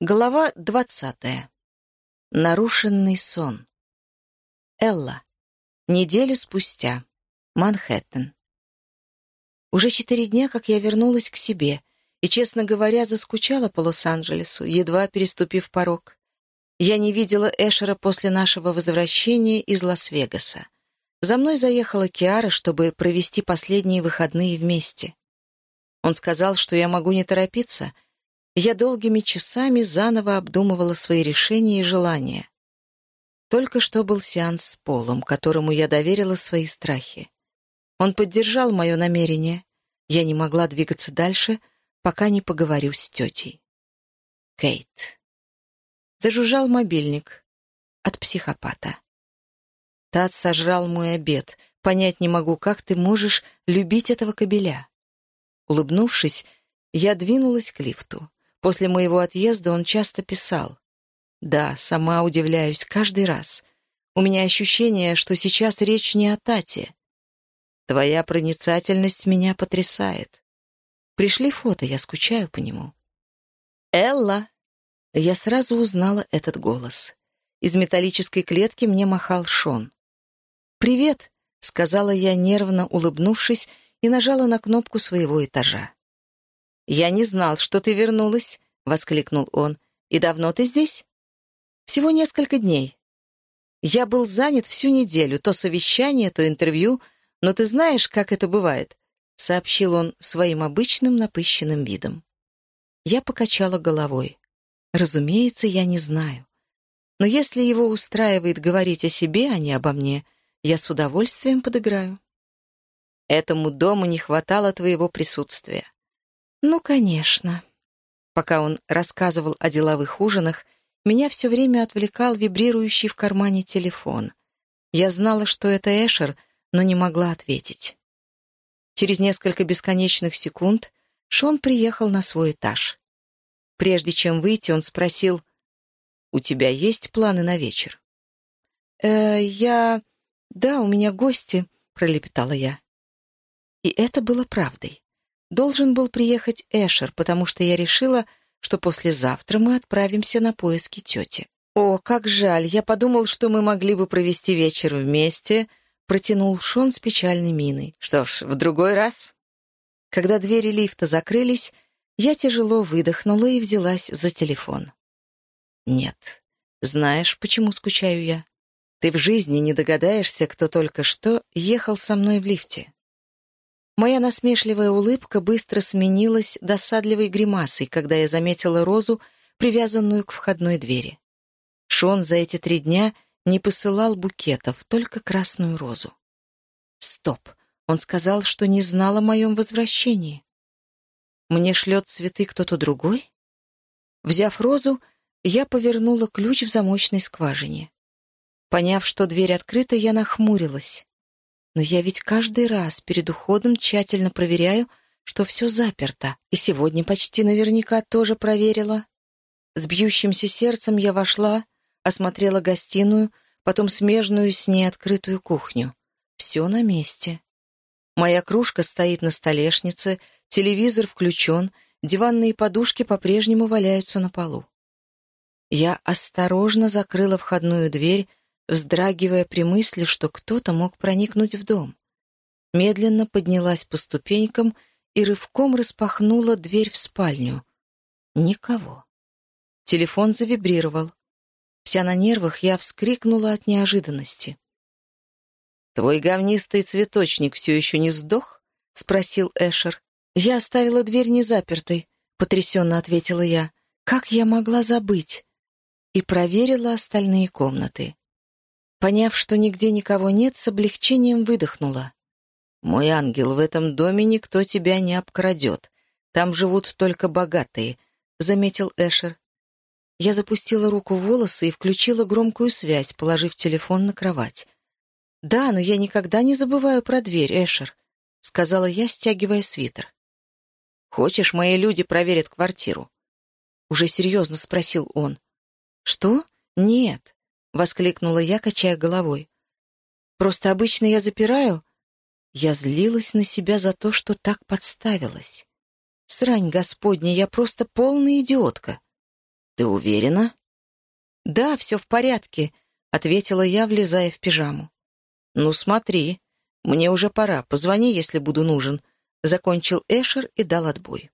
Глава двадцатая. Нарушенный сон. Элла. Неделю спустя. Манхэттен. Уже четыре дня, как я вернулась к себе, и, честно говоря, заскучала по Лос-Анджелесу, едва переступив порог. Я не видела Эшера после нашего возвращения из Лас-Вегаса. За мной заехала Киара, чтобы провести последние выходные вместе. Он сказал, что я могу не торопиться — я долгими часами заново обдумывала свои решения и желания. Только что был сеанс с Полом, которому я доверила свои страхи. Он поддержал мое намерение. Я не могла двигаться дальше, пока не поговорю с тетей. Кейт. Зажужжал мобильник. От психопата. Тат сожрал мой обед. Понять не могу, как ты можешь любить этого кобеля. Улыбнувшись, я двинулась к лифту. После моего отъезда он часто писал. Да, сама удивляюсь каждый раз. У меня ощущение, что сейчас речь не о Тате. Твоя проницательность меня потрясает. Пришли фото, я скучаю по нему. «Элла!» Я сразу узнала этот голос. Из металлической клетки мне махал Шон. «Привет!» — сказала я, нервно улыбнувшись, и нажала на кнопку своего этажа. «Я не знал, что ты вернулась», — воскликнул он. «И давно ты здесь?» «Всего несколько дней. Я был занят всю неделю, то совещание, то интервью, но ты знаешь, как это бывает», — сообщил он своим обычным напыщенным видом. Я покачала головой. «Разумеется, я не знаю. Но если его устраивает говорить о себе, а не обо мне, я с удовольствием подыграю». «Этому дому не хватало твоего присутствия. «Ну, конечно». Пока он рассказывал о деловых ужинах, меня все время отвлекал вибрирующий в кармане телефон. Я знала, что это Эшер, но не могла ответить. Через несколько бесконечных секунд Шон приехал на свой этаж. Прежде чем выйти, он спросил, «У тебя есть планы на вечер?» «Э, я... Да, у меня гости», — пролепетала я. И это было правдой должен был приехать Эшер, потому что я решила, что послезавтра мы отправимся на поиски тети. «О, как жаль! Я подумал, что мы могли бы провести вечер вместе», — протянул Шон с печальной миной. «Что ж, в другой раз». Когда двери лифта закрылись, я тяжело выдохнула и взялась за телефон. «Нет. Знаешь, почему скучаю я? Ты в жизни не догадаешься, кто только что ехал со мной в лифте. Моя насмешливая улыбка быстро сменилась досадливой гримасой, когда я заметила розу, привязанную к входной двери. Шон за эти три дня не посылал букетов, только красную розу. Стоп! Он сказал, что не знал о моем возвращении. Мне шлет цветы кто-то другой? Взяв розу, я повернула ключ в замочной скважине. Поняв, что дверь открыта, я нахмурилась. Но я ведь каждый раз перед уходом тщательно проверяю, что все заперто, и сегодня почти наверняка тоже проверила. С бьющимся сердцем я вошла, осмотрела гостиную, потом смежную с ней открытую кухню. Все на месте. Моя кружка стоит на столешнице, телевизор включен, диванные подушки по-прежнему валяются на полу. Я осторожно закрыла входную дверь, вздрагивая при мысли, что кто-то мог проникнуть в дом. Медленно поднялась по ступенькам и рывком распахнула дверь в спальню. Никого. Телефон завибрировал. Вся на нервах я вскрикнула от неожиданности. «Твой говнистый цветочник все еще не сдох?» — спросил Эшер. «Я оставила дверь незапертой», — потрясенно ответила я. «Как я могла забыть?» И проверила остальные комнаты. Поняв, что нигде никого нет, с облегчением выдохнула. «Мой ангел, в этом доме никто тебя не обкрадет. Там живут только богатые», — заметил Эшер. Я запустила руку в волосы и включила громкую связь, положив телефон на кровать. «Да, но я никогда не забываю про дверь, Эшер», — сказала я, стягивая свитер. «Хочешь, мои люди проверят квартиру?» Уже серьезно спросил он. «Что? Нет. — воскликнула я, качая головой. «Просто обычно я запираю». Я злилась на себя за то, что так подставилась. Срань господня, я просто полная идиотка. «Ты уверена?» «Да, все в порядке», — ответила я, влезая в пижаму. «Ну смотри, мне уже пора, позвони, если буду нужен», — закончил Эшер и дал отбой.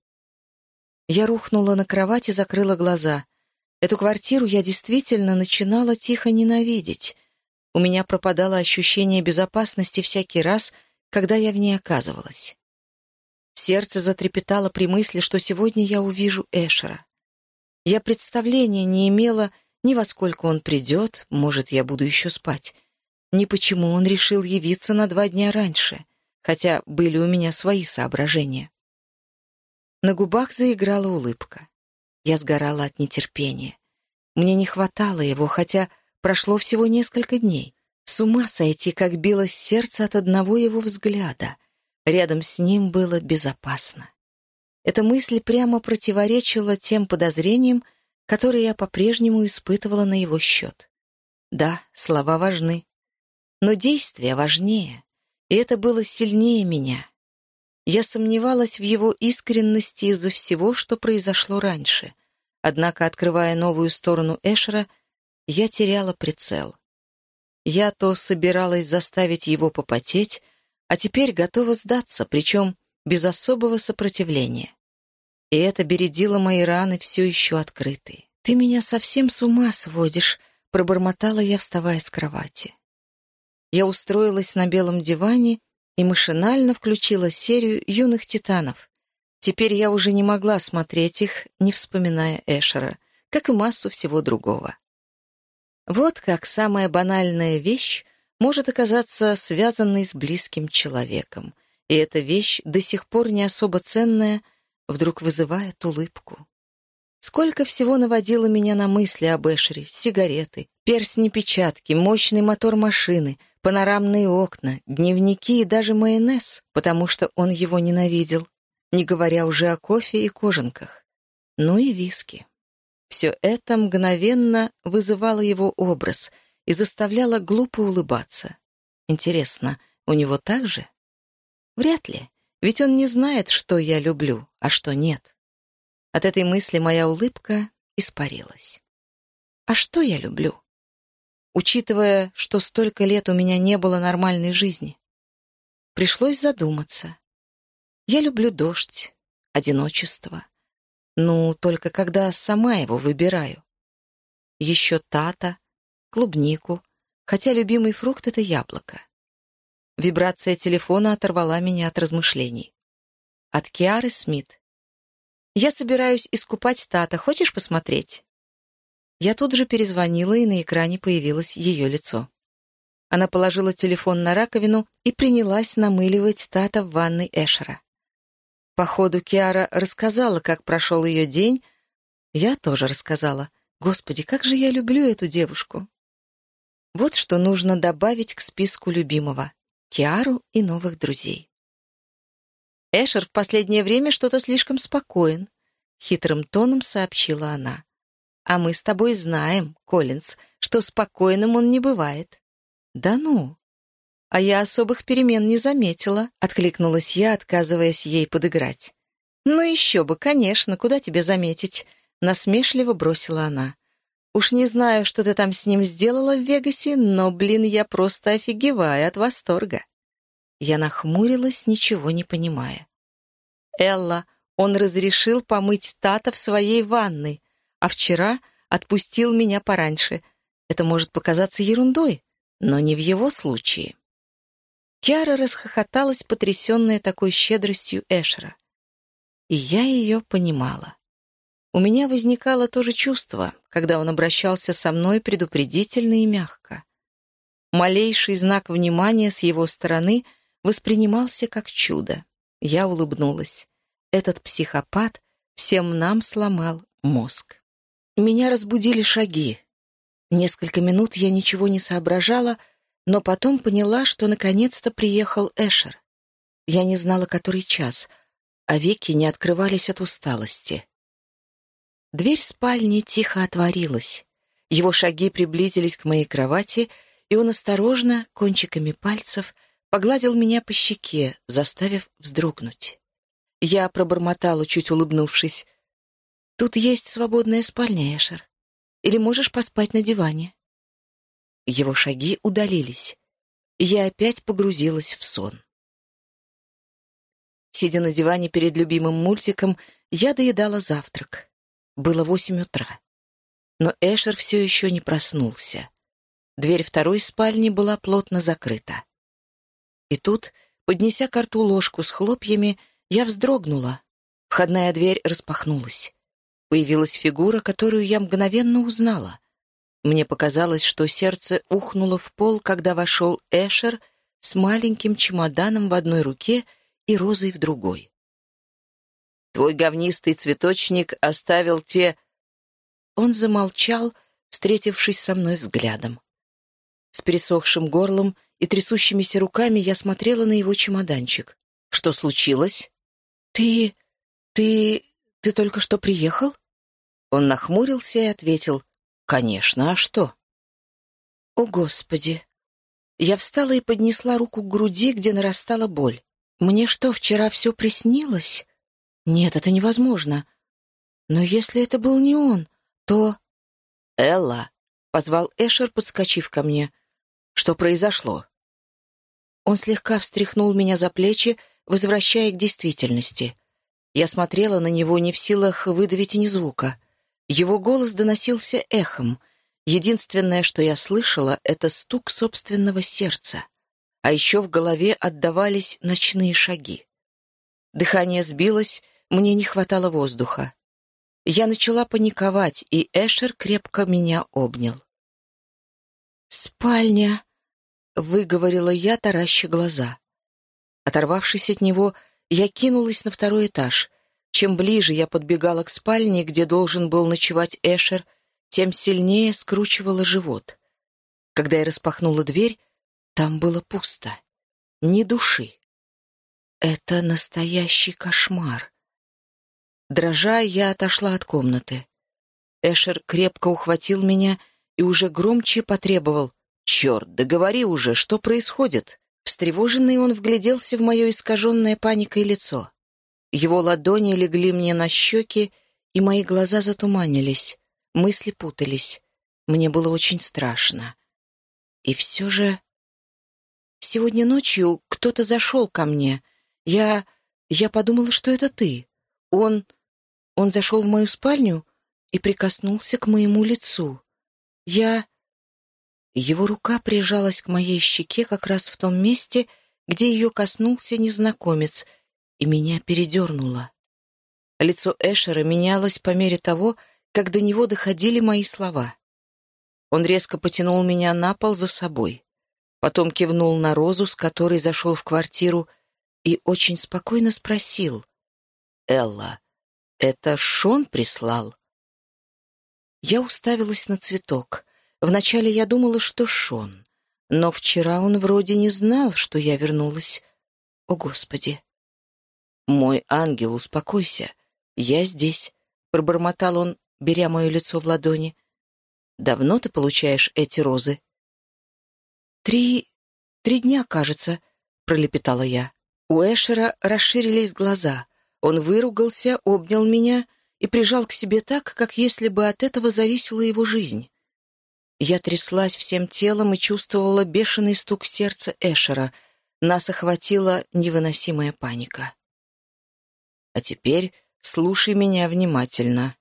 Я рухнула на кровать и закрыла глаза. Эту квартиру я действительно начинала тихо ненавидеть. У меня пропадало ощущение безопасности всякий раз, когда я в ней оказывалась. Сердце затрепетало при мысли, что сегодня я увижу Эшера. Я представления не имела ни во сколько он придет, может, я буду еще спать, ни почему он решил явиться на два дня раньше, хотя были у меня свои соображения. На губах заиграла улыбка. Я сгорала от нетерпения. Мне не хватало его, хотя прошло всего несколько дней. С ума сойти, как билось сердце от одного его взгляда. Рядом с ним было безопасно. Эта мысль прямо противоречила тем подозрениям, которые я по-прежнему испытывала на его счет. Да, слова важны, но действия важнее, и это было сильнее меня. Я сомневалась в его искренности из-за всего, что произошло раньше. Однако, открывая новую сторону Эшера, я теряла прицел. Я то собиралась заставить его попотеть, а теперь готова сдаться, причем без особого сопротивления. И это бередило мои раны все еще открытые. «Ты меня совсем с ума сводишь», — пробормотала я, вставая с кровати. Я устроилась на белом диване и машинально включила серию «Юных титанов». Теперь я уже не могла смотреть их, не вспоминая Эшера, как и массу всего другого. Вот как самая банальная вещь может оказаться связанной с близким человеком, и эта вещь, до сих пор не особо ценная, вдруг вызывает улыбку. Сколько всего наводило меня на мысли об Эшере, сигареты, перстни-печатки, мощный мотор машины — панорамные окна, дневники и даже майонез, потому что он его ненавидел, не говоря уже о кофе и кожанках. Ну и виски. Все это мгновенно вызывало его образ и заставляло глупо улыбаться. Интересно, у него так же? Вряд ли, ведь он не знает, что я люблю, а что нет. От этой мысли моя улыбка испарилась. А что я люблю? Учитывая, что столько лет у меня не было нормальной жизни. Пришлось задуматься. Я люблю дождь, одиночество. Ну, только когда сама его выбираю. Еще тата, клубнику, хотя любимый фрукт — это яблоко. Вибрация телефона оторвала меня от размышлений. От Киары Смит. «Я собираюсь искупать Тата. Хочешь посмотреть?» Я тут же перезвонила, и на экране появилось ее лицо. Она положила телефон на раковину и принялась намыливать Тата в ванной Эшера. Походу, Киара рассказала, как прошел ее день. Я тоже рассказала. Господи, как же я люблю эту девушку. Вот что нужно добавить к списку любимого. Киару и новых друзей. Эшер в последнее время что-то слишком спокоен, хитрым тоном сообщила она. А мы с тобой знаем, Коллинз, что спокойным он не бывает». «Да ну?» «А я особых перемен не заметила», — откликнулась я, отказываясь ей подыграть. «Ну еще бы, конечно, куда тебе заметить?» — насмешливо бросила она. «Уж не знаю, что ты там с ним сделала в Вегасе, но, блин, я просто офигеваю от восторга». Я нахмурилась, ничего не понимая. «Элла, он разрешил помыть Тата в своей ванной а вчера отпустил меня пораньше. Это может показаться ерундой, но не в его случае. Киара расхохоталась, потрясенная такой щедростью Эшера. И я ее понимала. У меня возникало то же чувство, когда он обращался со мной предупредительно и мягко. Малейший знак внимания с его стороны воспринимался как чудо. Я улыбнулась. Этот психопат всем нам сломал мозг. Меня разбудили шаги. Несколько минут я ничего не соображала, но потом поняла, что наконец-то приехал Эшер. Я не знала, который час, а веки не открывались от усталости. Дверь спальни тихо отворилась. Его шаги приблизились к моей кровати, и он осторожно, кончиками пальцев, погладил меня по щеке, заставив вздрогнуть. Я пробормотала, чуть улыбнувшись. Тут есть свободная спальня, Эшер. Или можешь поспать на диване». Его шаги удалились, и я опять погрузилась в сон. Сидя на диване перед любимым мультиком, я доедала завтрак. Было восемь утра. Но Эшер все еще не проснулся. Дверь второй спальни была плотно закрыта. И тут, поднеся к рту ложку с хлопьями, я вздрогнула. Входная дверь распахнулась. Появилась фигура, которую я мгновенно узнала. Мне показалось, что сердце ухнуло в пол, когда вошел Эшер с маленьким чемоданом в одной руке и розой в другой. «Твой говнистый цветочник оставил те...» Он замолчал, встретившись со мной взглядом. С пересохшим горлом и трясущимися руками я смотрела на его чемоданчик. «Что случилось?» «Ты... ты... ты только что приехал?» Он нахмурился и ответил. «Конечно, а что?» «О, Господи!» Я встала и поднесла руку к груди, где нарастала боль. «Мне что, вчера все приснилось?» «Нет, это невозможно. Но если это был не он, то...» «Элла!» — позвал Эшер, подскочив ко мне. «Что произошло?» Он слегка встряхнул меня за плечи, возвращая к действительности. Я смотрела на него не в силах выдавить ни звука. Его голос доносился эхом. Единственное, что я слышала, — это стук собственного сердца. А еще в голове отдавались ночные шаги. Дыхание сбилось, мне не хватало воздуха. Я начала паниковать, и Эшер крепко меня обнял. «Спальня!» — выговорила я, тараща глаза. Оторвавшись от него, я кинулась на второй этаж. Чем ближе я подбегала к спальне, где должен был ночевать Эшер, тем сильнее скручивала живот. Когда я распахнула дверь, там было пусто. Ни души. Это настоящий кошмар. Дрожа, я отошла от комнаты. Эшер крепко ухватил меня и уже громче потребовал. «Черт, да говори уже, что происходит?» Встревоженный он вгляделся в мое искаженное паникой лицо. Его ладони легли мне на щеки, и мои глаза затуманились, мысли путались. Мне было очень страшно. И все же... Сегодня ночью кто-то зашел ко мне. Я... я подумала, что это ты. Он... он зашел в мою спальню и прикоснулся к моему лицу. Я... Его рука прижалась к моей щеке как раз в том месте, где ее коснулся незнакомец, и меня передернуло. Лицо Эшера менялось по мере того, как до него доходили мои слова. Он резко потянул меня на пол за собой. Потом кивнул на Розу, с которой зашел в квартиру, и очень спокойно спросил. «Элла, это Шон прислал?» Я уставилась на цветок — Вначале я думала, что Шон, но вчера он вроде не знал, что я вернулась. О, Господи! «Мой ангел, успокойся. Я здесь», — пробормотал он, беря мое лицо в ладони. «Давно ты получаешь эти розы?» «Три... три дня, кажется», — пролепетала я. У Эшера расширились глаза. Он выругался, обнял меня и прижал к себе так, как если бы от этого зависела его жизнь. Я тряслась всем телом и чувствовала бешеный стук сердца Эшера. Нас охватила невыносимая паника. «А теперь слушай меня внимательно.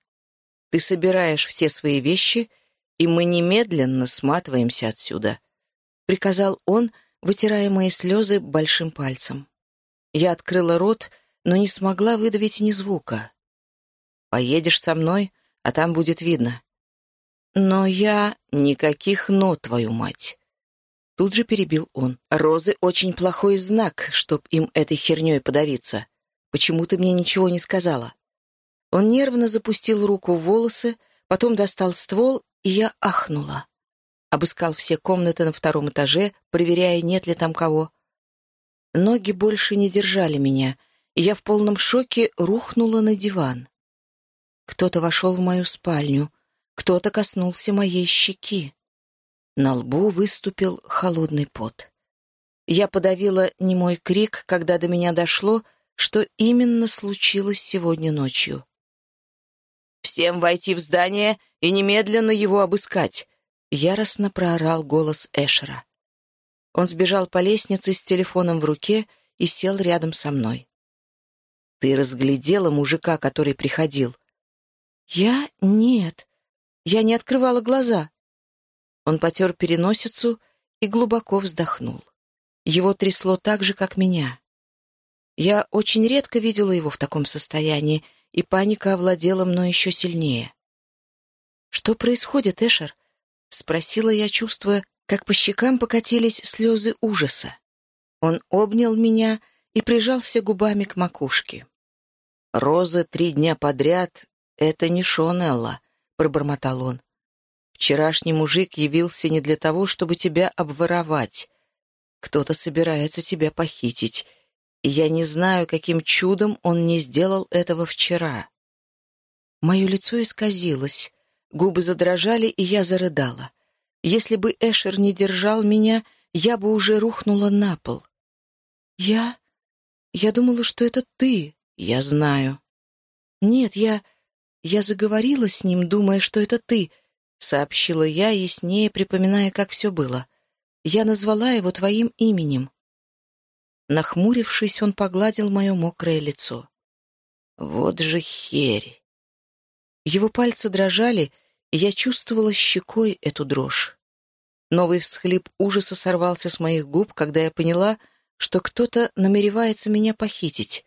Ты собираешь все свои вещи, и мы немедленно сматываемся отсюда», — приказал он, вытирая мои слезы большим пальцем. Я открыла рот, но не смогла выдавить ни звука. «Поедешь со мной, а там будет видно. «Но я... Никаких «но», твою мать!» Тут же перебил он. «Розы — очень плохой знак, чтоб им этой херней подавиться. Почему ты мне ничего не сказала?» Он нервно запустил руку в волосы, потом достал ствол, и я ахнула. Обыскал все комнаты на втором этаже, проверяя, нет ли там кого. Ноги больше не держали меня, и я в полном шоке рухнула на диван. Кто-то вошел в мою спальню — кто-то коснулся моей щеки. На лбу выступил холодный пот. Я подавила немой крик, когда до меня дошло, что именно случилось сегодня ночью. Всем войти в здание и немедленно его обыскать!» Яростно проорал голос Эшера. Он сбежал по лестнице с телефоном в руке и сел рядом со мной. «Ты разглядела мужика, который приходил?» «Я? Нет. Я не открывала глаза». Он потер переносицу и глубоко вздохнул. Его трясло так же, как меня. Я очень редко видела его в таком состоянии, и паника овладела мной еще сильнее. «Что происходит, Эшер?» — спросила я, чувствуя, как по щекам покатились слезы ужаса. Он обнял меня и прижался губами к макушке. «Роза три дня подряд — это не Шонелла», — пробормотал он. «Вчерашний мужик явился не для того, чтобы тебя обворовать. Кто-то собирается тебя похитить, я не знаю, каким чудом он не сделал этого вчера». Мое лицо исказилось, губы задрожали, и я зарыдала. Если бы Эшер не держал меня, я бы уже рухнула на пол. «Я? Я думала, что это ты», «Я знаю». «Нет, я... я заговорила с ним, думая, что это ты», — сообщила я, яснее припоминая, как все было. «Я назвала его твоим именем». Нахмурившись, он погладил мое мокрое лицо. «Вот же херь!» Его пальцы дрожали, и я чувствовала щекой эту дрожь. Новый всхлип ужаса сорвался с моих губ, когда я поняла, что кто-то намеревается меня похитить.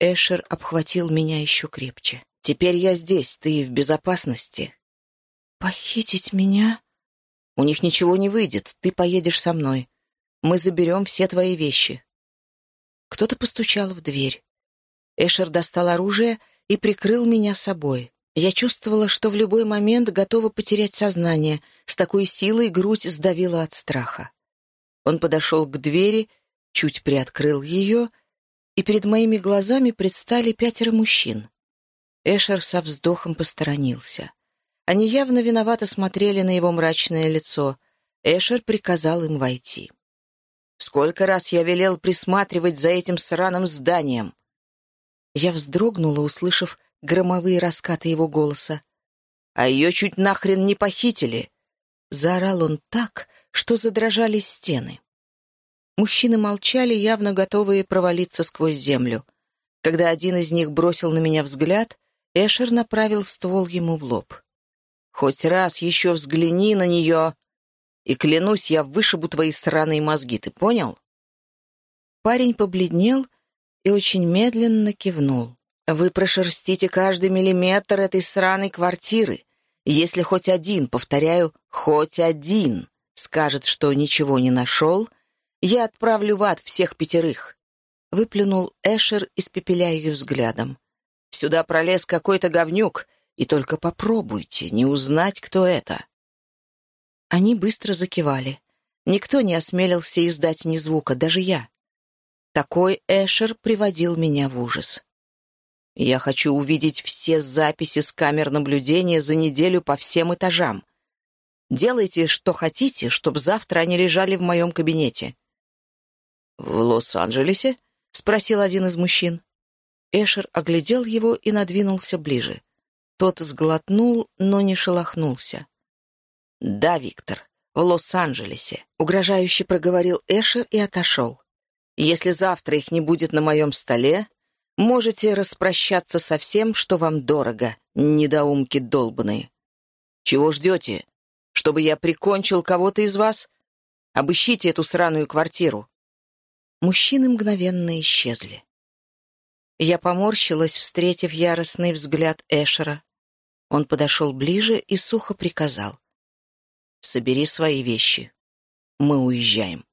Эшер обхватил меня еще крепче. «Теперь я здесь, ты в безопасности». «Похитить меня?» «У них ничего не выйдет, ты поедешь со мной. Мы заберем все твои вещи». Кто-то постучал в дверь. Эшер достал оружие и прикрыл меня собой. Я чувствовала, что в любой момент готова потерять сознание. С такой силой грудь сдавила от страха. Он подошел к двери, чуть приоткрыл ее — и перед моими глазами предстали пятеро мужчин. Эшер со вздохом посторонился. Они явно виновато смотрели на его мрачное лицо. Эшер приказал им войти. «Сколько раз я велел присматривать за этим сраным зданием!» Я вздрогнула, услышав громовые раскаты его голоса. «А ее чуть нахрен не похитили!» Заорал он так, что задрожали стены. Мужчины молчали, явно готовые провалиться сквозь землю. Когда один из них бросил на меня взгляд, Эшер направил ствол ему в лоб. «Хоть раз еще взгляни на нее, и, клянусь, я вышибу твои сраные мозги, ты понял?» Парень побледнел и очень медленно кивнул. «Вы прошерстите каждый миллиметр этой сраной квартиры. Если хоть один, повторяю, хоть один, скажет, что ничего не нашел, я отправлю в ад всех пятерых!» Выплюнул Эшер, испепеляя ее взглядом. «Сюда пролез какой-то говнюк, и только попробуйте не узнать, кто это». Они быстро закивали. Никто не осмелился издать ни звука, даже я. Такой Эшер приводил меня в ужас. Я хочу увидеть все записи с камер наблюдения за неделю по всем этажам. Делайте, что хотите, чтобы завтра они лежали в моем кабинете. «В Лос-Анджелесе?» — спросил один из мужчин. Эшер оглядел его и надвинулся ближе. Тот сглотнул, но не шелохнулся. «Да, Виктор, в Лос-Анджелесе», — угрожающе проговорил Эшер и отошел. «Если завтра их не будет на моем столе, можете распрощаться со всем, что вам дорого, недоумки долбанные. Чего ждете? Чтобы я прикончил кого-то из вас? Обыщите эту сраную квартиру. Мужчины мгновенно исчезли. Я поморщилась, встретив яростный взгляд Эшера. Он подошел ближе и сухо приказал. «Собери свои вещи. Мы уезжаем».